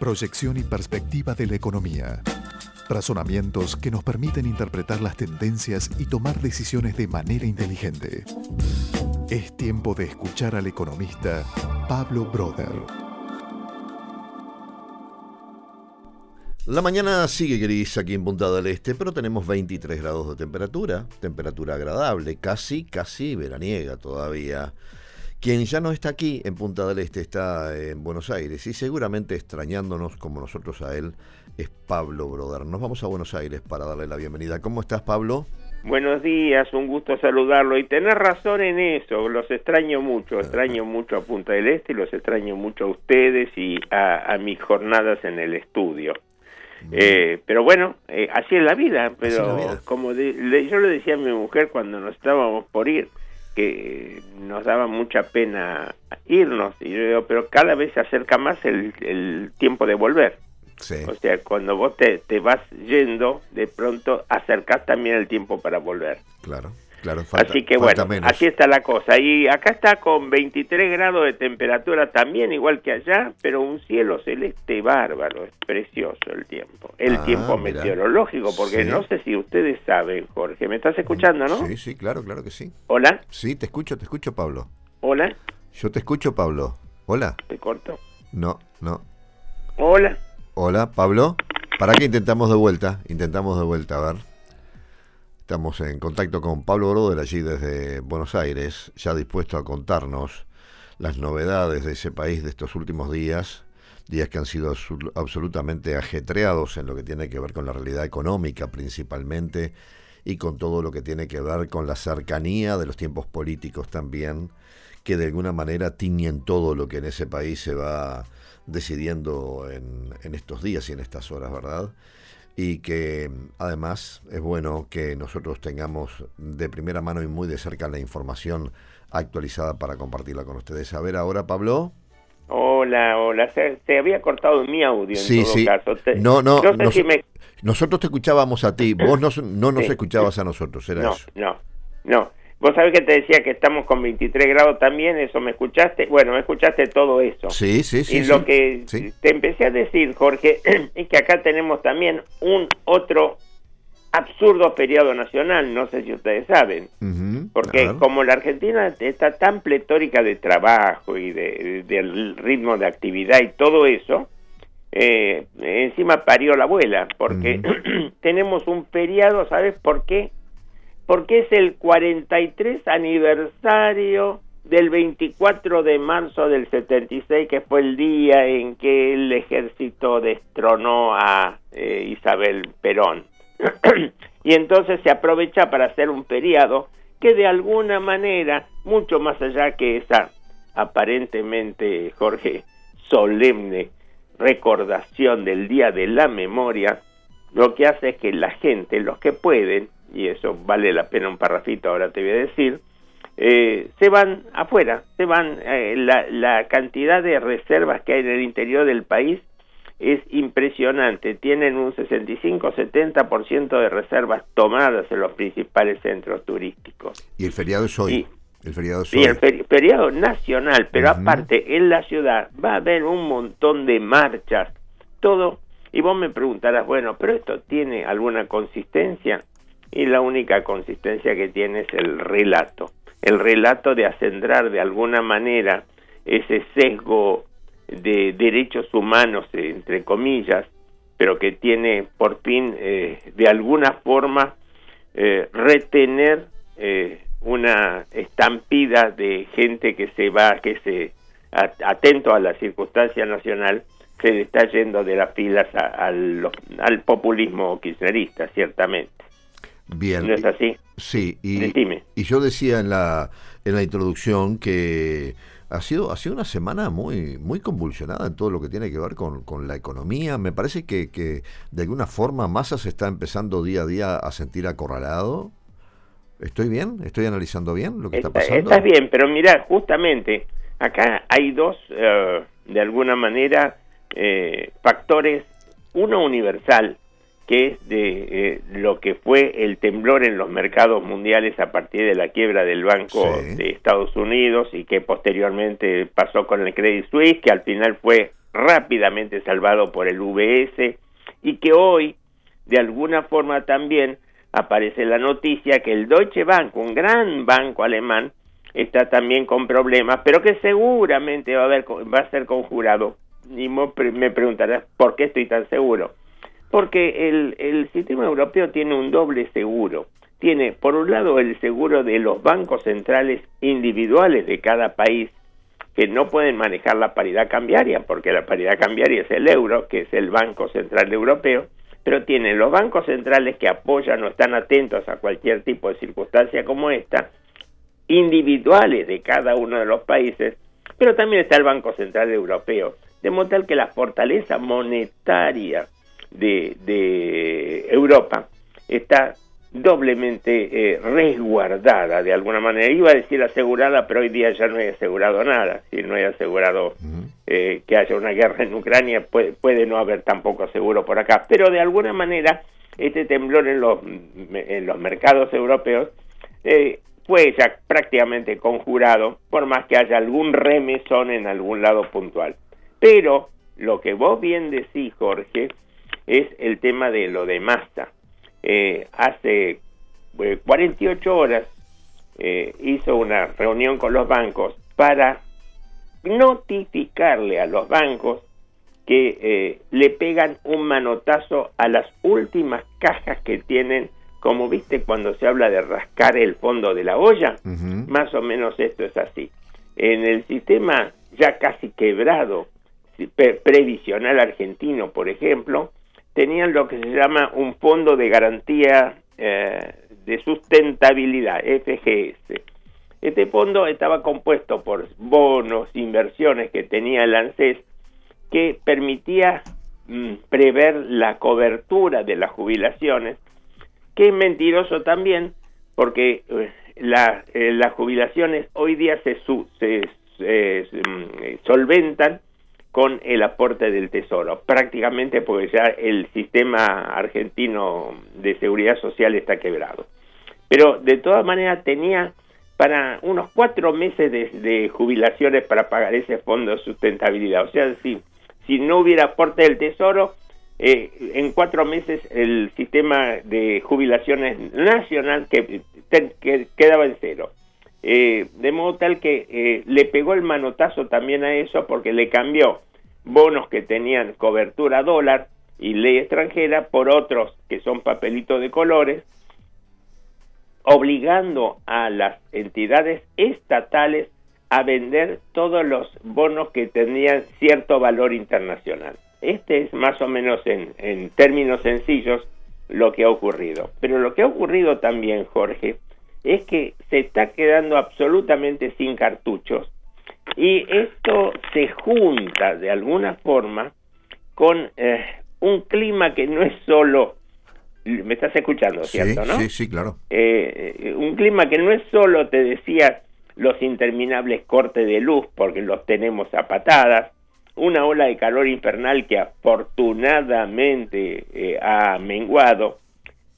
proyección y perspectiva de la economía. Razonamientos que nos permiten interpretar las tendencias y tomar decisiones de manera inteligente. Es tiempo de escuchar al economista Pablo Broder. La mañana sigue gris aquí en Punta del Este, pero tenemos 23 grados de temperatura, temperatura agradable, casi, casi veraniega todavía. Quien ya no está aquí en Punta del Este está en Buenos Aires y seguramente extrañándonos como nosotros a él es Pablo Broder. Nos vamos a Buenos Aires para darle la bienvenida. ¿Cómo estás, Pablo? Buenos días, un gusto saludarlo y tener razón en eso, los extraño mucho, extraño mucho a Punta del Este y los extraño mucho a ustedes y a, mis jornadas en el estudio. Eh, pero bueno, eh, así es la vida, pero como yo le decía a mi mujer cuando nos estábamos por ir, que nos daba mucha pena irnos, y yo digo, pero cada vez se acerca más el, tiempo de volver. O sea, cuando vos te, te, vas yendo, de pronto acercás también el tiempo para volver. Claro. Claro, Así que bueno, así está la cosa. Y acá está con 23 grados de temperatura también, igual que allá, pero un cielo celeste bárbaro, es precioso el tiempo. El ah, tiempo meteorológico, porque no sé si ustedes saben, Jorge, ¿me estás escuchando, no? Sí, sí, claro, claro que sí. ¿Hola? Sí, te escucho, te escucho, Pablo. ¿Hola? Yo te escucho, Pablo. ¿Hola? ¿Te corto? No, no. ¿Hola? Hola, Pablo. ¿Para qué intentamos de vuelta? Intentamos de vuelta, a ver. Estamos en contacto con Pablo Broder allí desde Buenos Aires, ya dispuesto a contarnos las novedades de ese país de estos últimos días, días que han sido absolutamente ajetreados en lo que tiene que ver con la realidad económica principalmente y con todo lo que tiene que ver con la cercanía de los tiempos políticos también, que de alguna manera tiñen todo lo que en ese país se va decidiendo en, en estos días y en estas horas, ¿verdad? Y que además es bueno que nosotros tengamos de primera mano y muy de cerca la información actualizada para compartirla con ustedes. A ver ahora, Pablo. Hola, hola. Se, había cortado mi audio en sí, todo sí. caso. no, no, nosotros te escuchábamos a ti, vos no, no nos escuchabas a nosotros, era no, eso. No, no. Vos sabés que te decía que estamos con 23 grados también, eso me escuchaste. Bueno, me escuchaste todo eso. Sí, sí, sí. Y lo que te empecé a decir, Jorge, es que acá tenemos también un otro absurdo periodo nacional, no sé si ustedes saben, porque como la Argentina está tan pletórica de trabajo y de, del ritmo de actividad y todo eso, eh, encima parió la abuela, porque tenemos un periodo, ¿sabes por qué? Porque es el 43 aniversario del 24 de marzo del 76, que fue el día en que el ejército destronó a eh, Isabel Perón. y entonces se aprovecha para hacer un feriado que de alguna manera, mucho más allá que esa aparentemente, Jorge, solemne recordación del Día de la Memoria, lo que hace es que la gente, los que pueden, y eso vale la pena un parrafito, ahora te voy a decir, eh, se van afuera, se van, eh, la, la cantidad de reservas que hay en el interior del país es impresionante, tienen un 65-70% de reservas tomadas en los principales centros turísticos. Y el feriado es hoy. el feriado es hoy. el feriado nacional, pero aparte en la ciudad va a haber un montón de marchas, todo. Y vos me preguntarás, bueno, pero esto tiene alguna consistencia y la única consistencia que tiene es el relato, el relato de acendrar de alguna manera ese sesgo de derechos humanos, entre comillas, pero que tiene por fin eh, de alguna forma eh, retener eh, una estampida de gente que se va, que se atento a la circunstancia nacional, se le está yendo de las filas al populismo kirchnerista, ciertamente. Bien. ¿No es así? Sí, y, y yo decía en la, en la introducción que ha sido, ha sido una semana muy, muy convulsionada en todo lo que tiene que ver con, con la economía. Me parece que, que, de alguna forma Massa se está empezando día a día a sentir acorralado. ¿Estoy bien? ¿Estoy analizando bien lo que está, pasando? Estás bien, pero mira, justamente acá hay dos, eh, de alguna manera, eh, factores. Uno universal, que es de eh, lo que fue el temblor en los mercados mundiales a partir de la quiebra del Banco de Estados Unidos y que posteriormente pasó con el Credit Suisse, que al final fue rápidamente salvado por el VS y que hoy, de alguna forma también, aparece la noticia que el Deutsche Bank, un gran banco alemán, está también con problemas, pero que seguramente va a, haber, va a ser conjurado. Y me preguntarás, ¿por qué estoy tan seguro? Porque el, sistema europeo tiene un doble seguro. Tiene, por un lado, el seguro de los bancos centrales individuales de cada país, que no pueden manejar la paridad cambiaria, porque la paridad cambiaria es el euro, que es el Banco Central Europeo, pero tiene los bancos centrales que apoyan o están atentos a cualquier tipo de circunstancia como esta, individuales de cada uno de los países, pero también está el Banco Central Europeo, de modo tal que la fortaleza monetaria de, de Europa está doblemente eh, resguardada de alguna manera. Iba a decir asegurada, pero hoy día ya no hay asegurado nada. Si no hay asegurado eh, que haya una guerra en Ucrania, puede, puede no haber tampoco seguro por acá. Pero de alguna manera, este temblor en los, en los mercados europeos eh, fue ya prácticamente conjurado, por más que haya algún remesón en algún lado puntual. Pero lo que vos bien decís, Jorge, es el tema de lo de Massa eh, hace 48 eh, horas eh, hizo una reunión con los bancos para notificarle a los bancos que le pegan un manotazo a las últimas cajas que tienen, como viste cuando se habla de rascar el fondo de la olla, más o menos esto es así. En el sistema ya casi quebrado, previsional argentino, por ejemplo, tenían lo que se llama un fondo de garantía eh, de sustentabilidad, FGS. Este fondo estaba compuesto por bonos, inversiones que tenía el ANSES, que permitía mm, prever la cobertura de las jubilaciones, que es mentiroso también, porque eh, eh, las jubilaciones hoy día se, se mm, solventan con el aporte del Tesoro, prácticamente porque ya el sistema argentino de seguridad social está quebrado. Pero de todas maneras tenía para unos cuatro meses de, jubilaciones para pagar ese fondo de sustentabilidad. O sea, si, si no hubiera aporte del Tesoro, eh, en cuatro meses el sistema de jubilaciones nacional que, quedaba en cero. Eh, de modo tal que eh, le pegó el manotazo también a eso porque le cambió bonos que tenían cobertura dólar y ley extranjera por otros que son papelitos de colores, obligando a las entidades estatales a vender todos los bonos que tenían cierto valor internacional. Este es más o menos en, en términos sencillos lo que ha ocurrido. Pero lo que ha ocurrido también, Jorge, es que se está quedando absolutamente sin cartuchos y esto se junta de alguna forma con eh, un clima que no es solo me estás escuchando, ¿cierto? Sí, sí, claro. Eh, eh, un clima que no es solo, te decía, los interminables cortes de luz, porque los tenemos a patadas, una ola de calor infernal que afortunadamente ha menguado,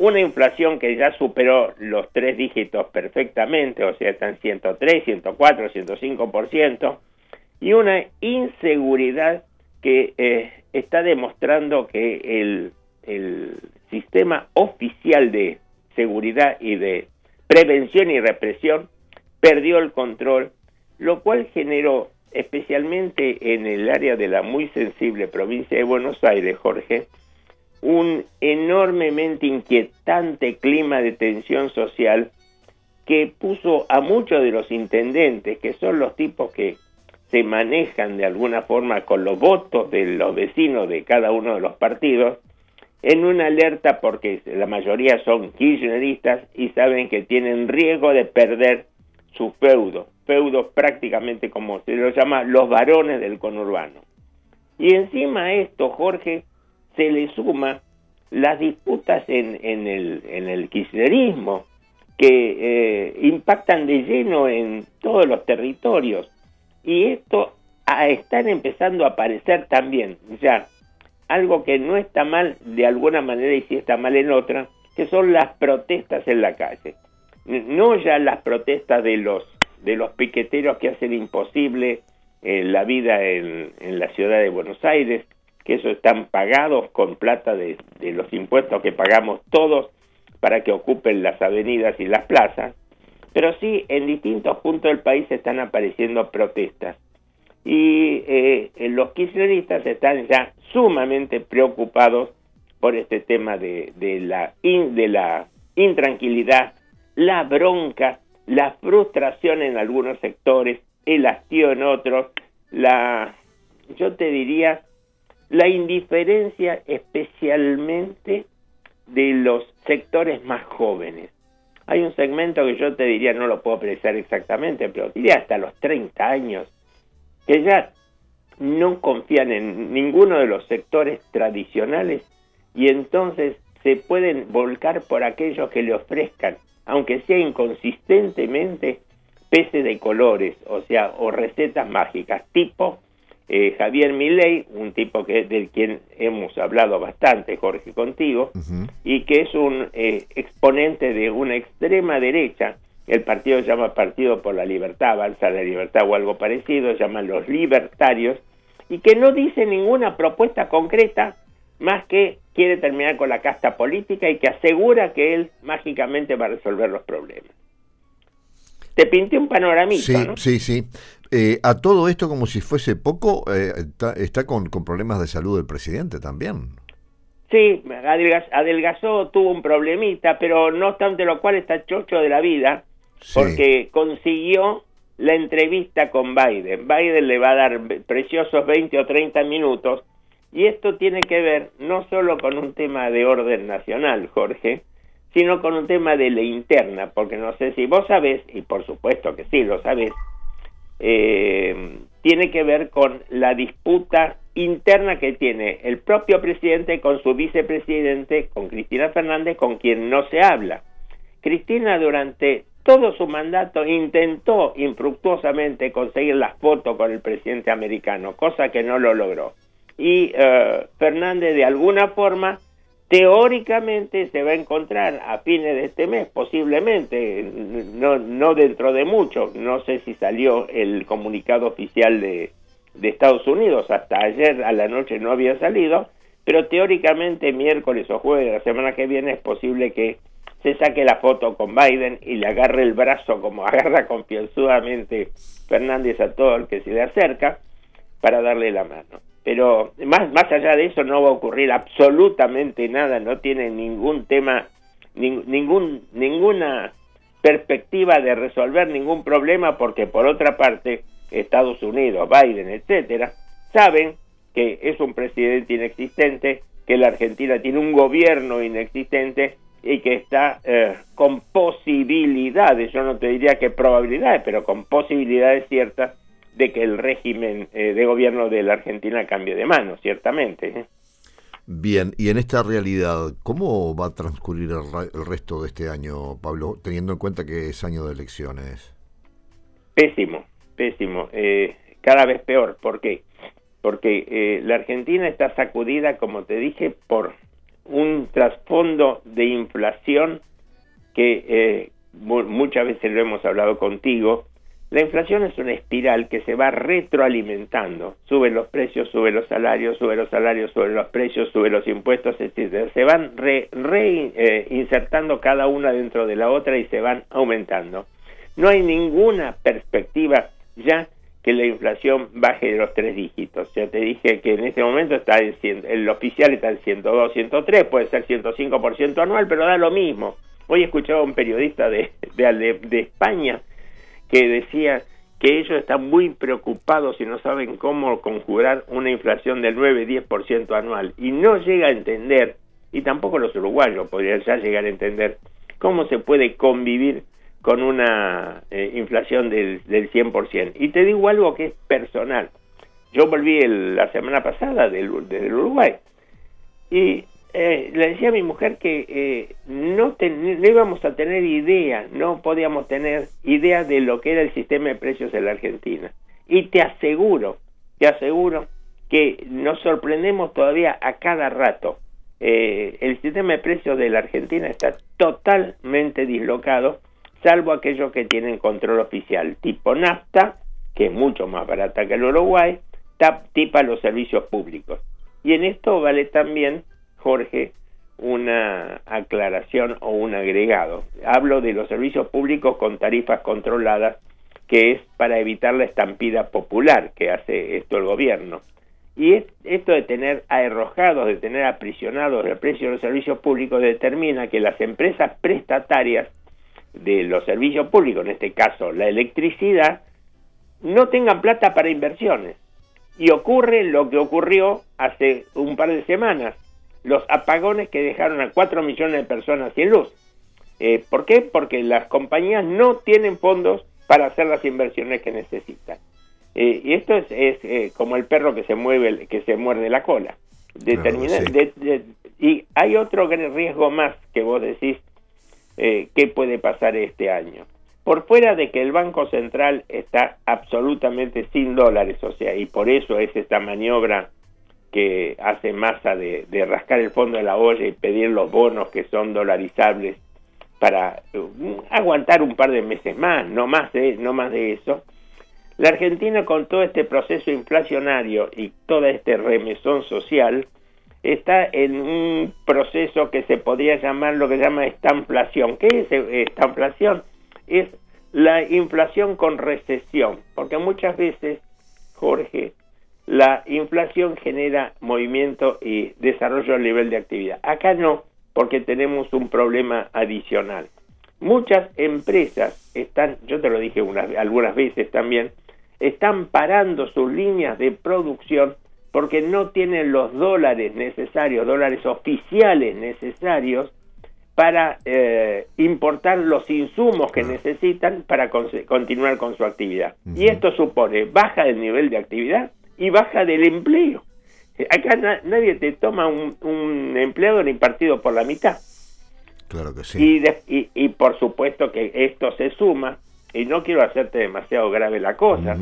una inflación que ya superó los tres dígitos perfectamente, o sea, están 103, 104, 105%, y una inseguridad que eh, está demostrando que el, el sistema oficial de seguridad y de prevención y represión perdió el control, lo cual generó especialmente en el área de la muy sensible provincia de Buenos Aires, Jorge, un enormemente inquietante clima de tensión social que puso a muchos de los intendentes, que son los tipos que se manejan de alguna forma con los votos de los vecinos de cada uno de los partidos, en una alerta porque la mayoría son kirchneristas y saben que tienen riesgo de perder su feudo, feudo prácticamente como se lo llama los varones del conurbano. Y encima esto, Jorge, se le suma las disputas en, en, el, en el kirchnerismo, que eh, impactan de lleno en todos los territorios. Y esto a, están empezando a aparecer también, ya, algo que no está mal de alguna manera y sí está mal en otra, que son las protestas en la calle. No ya las protestas de los, de los piqueteros que hacen imposible eh, la vida en, la ciudad de Buenos Aires, que eso están pagados con plata de, los impuestos que pagamos todos para que ocupen las avenidas y las plazas, pero sí en distintos puntos del país están apareciendo protestas. Y eh, los kirchneristas están ya sumamente preocupados por este tema de, la, de la intranquilidad, la bronca, la frustración en algunos sectores, el hastío en otros, la, yo te diría, la indiferencia especialmente de los sectores más jóvenes. Hay un segmento que yo te diría, no lo puedo apreciar exactamente, pero diría hasta los 30 años, que ya no confían en ninguno de los sectores tradicionales y entonces se pueden volcar por aquellos que le ofrezcan, aunque sea inconsistentemente, peces de colores, o sea, o recetas mágicas, tipo eh, Javier Milei, un tipo que del quien hemos hablado bastante, Jorge, contigo, y que es un eh, exponente de una extrema derecha. El partido se llama Partido por la Libertad, Avanza la Libertad o algo parecido, se llaman los libertarios, y que no dice ninguna propuesta concreta más que quiere terminar con la casta política y que asegura que él mágicamente va a resolver los problemas. Te pinté un panoramita. Sí, sí, sí. Eh, a todo esto, como si fuese poco, eh, está, con, problemas de salud el presidente también. Sí, adelgazó, tuvo un problemita, pero no obstante lo cual está chocho de la vida, porque consiguió la entrevista con Biden. Biden le va a dar preciosos 20 o 30 minutos, y esto tiene que ver no solo con un tema de orden nacional, Jorge, sino con un tema de la interna, porque no sé si vos sabés, y por supuesto que sí lo sabés, eh, tiene que ver con la disputa interna que tiene el propio presidente con su vicepresidente, con Cristina Fernández, con quien no se habla. Cristina durante todo su mandato intentó infructuosamente conseguir las fotos con el presidente americano, cosa que no lo logró. Y eh, Fernández de alguna forma teóricamente se va a encontrar a fines de este mes, posiblemente, no, no dentro de mucho, no sé si salió el comunicado oficial de, Estados Unidos, hasta ayer a la noche no había salido, pero teóricamente miércoles o jueves de la semana que viene es posible que se saque la foto con Biden y le agarre el brazo como agarra confianzudamente Fernández a todo el que se le acerca para darle la mano pero más, más allá de eso no va a ocurrir absolutamente nada, no tiene ningún tema, ningún, ninguna perspectiva de resolver ningún problema porque por otra parte Estados Unidos, Biden, etcétera, saben que es un presidente inexistente, que la Argentina tiene un gobierno inexistente y que está eh, con posibilidades, yo no te diría que probabilidades, pero con posibilidades ciertas de que el régimen eh, de gobierno de la Argentina cambie de mano, ciertamente. ¿eh? Bien, y en esta realidad, ¿cómo va a transcurrir el, resto de este año, Pablo, teniendo en cuenta que es año de elecciones? Pésimo, pésimo, eh, cada vez peor. ¿Por qué? Porque la Argentina está sacudida, como te dije, por un trasfondo de inflación que muchas veces lo hemos hablado contigo, la inflación es una espiral que se va retroalimentando. Suben los precios, suben los salarios, suben los salarios, suben los precios, suben los impuestos, etc. Se van reinsertando re, eh, cada una dentro de la otra y se van aumentando. No hay ninguna perspectiva ya que la inflación baje de los tres dígitos. Ya te dije que en este momento está en el oficial está en 102, 103, puede ser 105% anual, pero da lo mismo. Hoy escuchaba a un periodista de, de España que decía que ellos están muy preocupados y no saben cómo conjurar una inflación del 9-10% anual y no llega a entender, y tampoco los uruguayos podrían ya llegar a entender, cómo se puede convivir con una eh, inflación del, del 100%. Y te digo algo que es personal. Yo volví la semana pasada del, del Uruguay y eh, le decía a mi mujer que eh, no, no íbamos a tener idea, no podíamos tener idea de lo que era el sistema de precios en la Argentina. Y te aseguro, te aseguro que nos sorprendemos todavía a cada rato. Eh, el sistema de precios de la Argentina está totalmente dislocado, salvo aquellos que tienen control oficial, tipo NAFTA, que es mucho más barata que el Uruguay, tipa los servicios públicos. Y en esto vale también, Jorge, una aclaración o un agregado. Hablo de los servicios públicos con tarifas controladas, que es para evitar la estampida popular que hace esto el gobierno. Y esto de tener arrojados, de tener aprisionados el precio de los servicios públicos determina que las empresas prestatarias de los servicios públicos, en este caso la electricidad, no tengan plata para inversiones. Y ocurre lo que ocurrió hace un par de semanas, los apagones que dejaron a 4 millones de personas sin luz. Eh, ¿Por qué? Porque las compañías no tienen fondos para hacer las inversiones que necesitan. Eh, y esto es, eh, como el perro que se mueve, que se muerde la cola. y hay otro riesgo más que vos decís que puede pasar este año. Por fuera de que el Banco Central está absolutamente sin dólares, o sea, y por eso es esta maniobra que hace masa de, rascar el fondo de la olla y pedir los bonos que son dolarizables para uh, aguantar un par de meses más, no más de, no más de eso. La Argentina con todo este proceso inflacionario y toda este remesón social está en un proceso que se podría llamar lo que se llama estanflación. ¿Qué es estanflación? Es la inflación con recesión, porque muchas veces, Jorge, la inflación genera movimiento y desarrollo a nivel de actividad. Acá no, porque tenemos un problema adicional. Muchas empresas están, yo te lo dije algunas veces también, están parando sus líneas de producción porque no tienen los dólares necesarios, dólares oficiales necesarios para eh, importar los insumos que necesitan para continuar con su actividad. Y esto supone baja del nivel de actividad y baja del empleo. Eh, acá nadie te toma un, empleado ni partido por la mitad. Claro que sí. Y, y, por supuesto que esto se suma, y no quiero hacerte demasiado grave la cosa,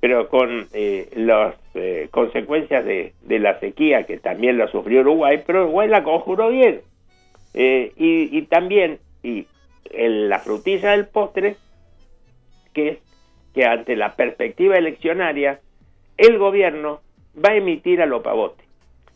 pero con eh, las eh, consecuencias de, de, la sequía, que también la sufrió Uruguay, pero Uruguay la conjuró bien. y, y, también, y la frutilla del postre, que es que ante la perspectiva eleccionaria, el gobierno va a emitir a lo pavote.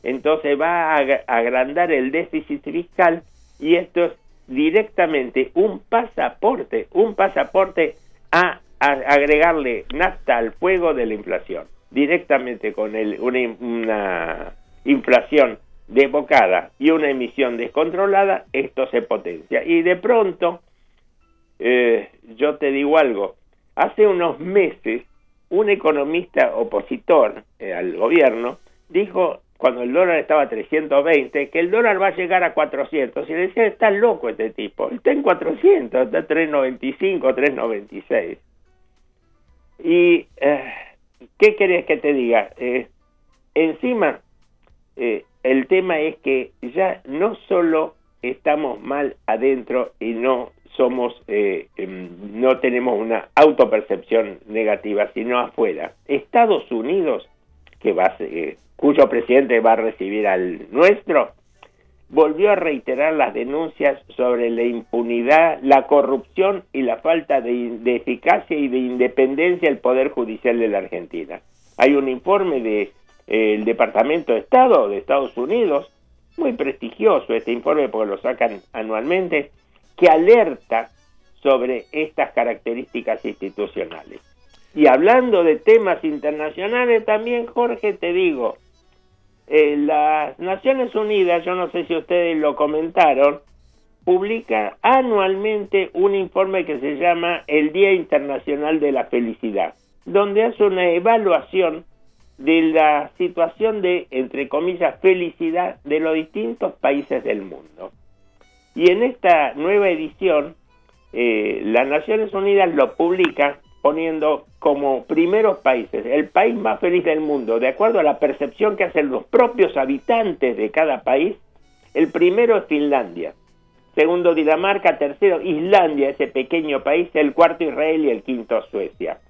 Entonces va a agrandar el déficit fiscal y esto es directamente un pasaporte, un pasaporte a, agregarle nafta al fuego de la inflación, directamente con el, una, inflación desbocada y una emisión descontrolada, esto se potencia. Y de pronto, eh, yo te digo algo, hace unos meses un economista opositor eh, al gobierno dijo cuando el dólar estaba a 320 que el dólar va a llegar a 400 y le decía está loco este tipo está en 400 está a 395 396 y eh, qué querés que te diga eh, encima el tema es que ya no solo estamos mal adentro y no somos eh, em, no tenemos una autopercepción negativa sino afuera Estados Unidos que va eh, cuyo presidente va a recibir al nuestro volvió a reiterar las denuncias sobre la impunidad, la corrupción y la falta de, eficacia y de independencia del poder judicial de la Argentina. Hay un informe del de, Departamento de Estado de Estados Unidos muy prestigioso este informe porque lo sacan anualmente que alerta sobre estas características institucionales. Y hablando de temas internacionales, también, Jorge, te digo, eh, las Naciones Unidas, yo no sé si ustedes lo comentaron, publica anualmente un informe que se llama el Día Internacional de la Felicidad, donde hace una evaluación de la situación de, entre comillas, felicidad de los distintos países del mundo. Y en esta nueva edición, eh, las Naciones Unidas lo publica poniendo como primeros países el país más feliz del mundo, de acuerdo a la percepción que hacen los propios habitantes de cada país. El primero es Finlandia, segundo Dinamarca, tercero Islandia, ese pequeño país, el cuarto Israel y el quinto Suecia.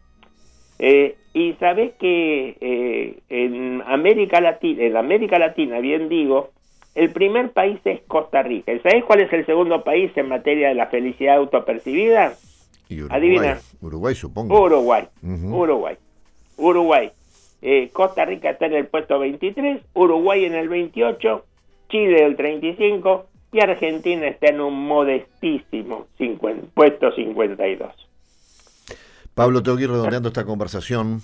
Eh, y sabes que eh, en América Latina, en América Latina, bien digo, el primer país es Costa Rica. ¿Sabes cuál es el segundo país en materia de la felicidad autopercibida? Uruguay, Adivina. Uruguay, supongo. Uruguay. Uruguay. Uruguay. Eh, Costa Rica está en el puesto 23, Uruguay en el 28, Chile el 35 y Argentina está en un modestísimo puesto 52. Pablo, tengo que ir redondeando esta conversación.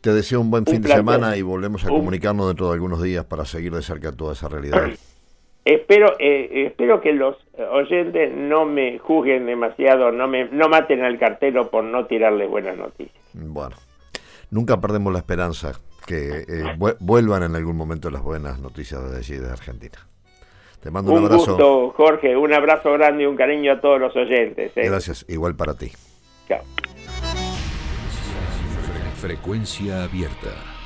Te deseo un buen fin de semana y volvemos a comunicarnos dentro de algunos días para seguir de cerca toda esa realidad. espero eh, espero que los oyentes no me juzguen demasiado, no me no maten al cartero por no tirarle buenas noticias. Bueno, nunca perdemos la esperanza que eh, vuelvan en algún momento las buenas noticias desde allí, de Argentina. Te mando un, abrazo. Gusto, Jorge, un abrazo grande y un cariño a todos los oyentes. ¿eh? Gracias, igual para ti. Chao. Frecuencia abierta.